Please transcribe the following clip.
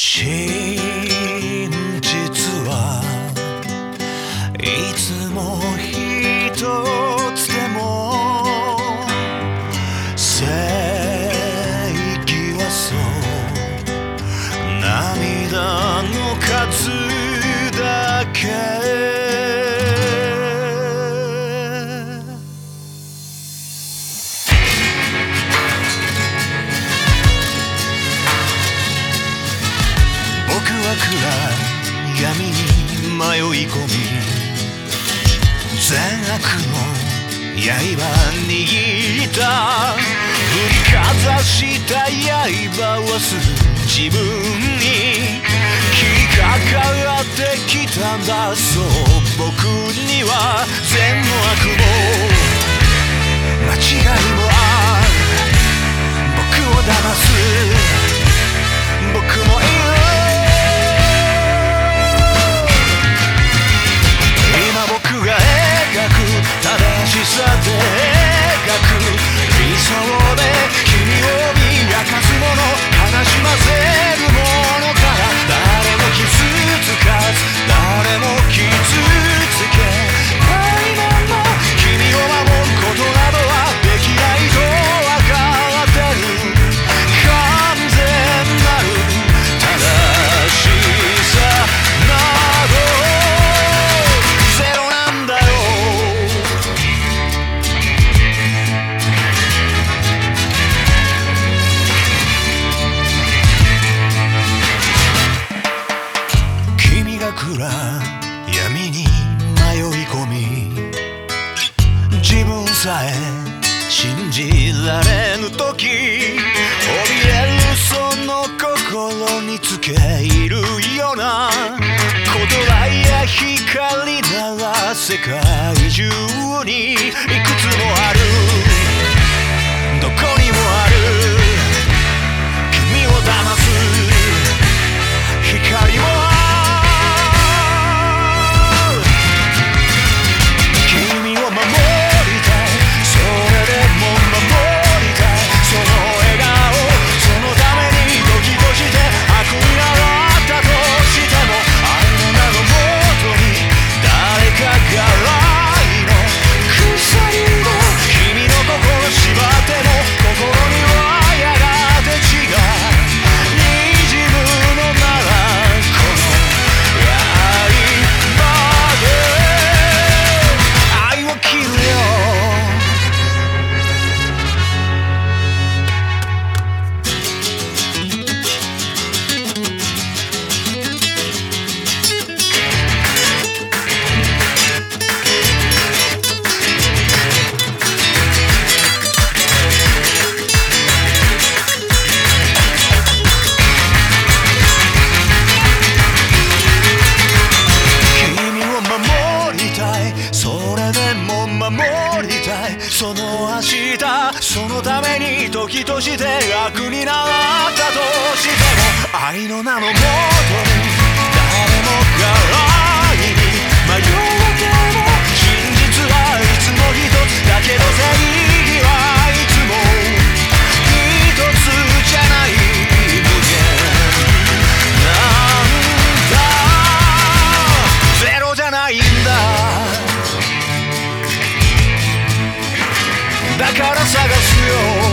真実はいつも一つでも正義はそう涙の数だけ闇に迷い込み善悪の刃握った振りかざした刃はすぐ自分に引っかかってきたんだそう僕には善も悪もさえ信じられぬ時怯えるその心につけいるような言葉や光なら世界中にいくしてになったとしても愛の名のもとに誰もが愛に迷うけど真実はいつも一つだけど正義はいつも一つじゃない無限なんだゼロじゃないんだだから探すよ。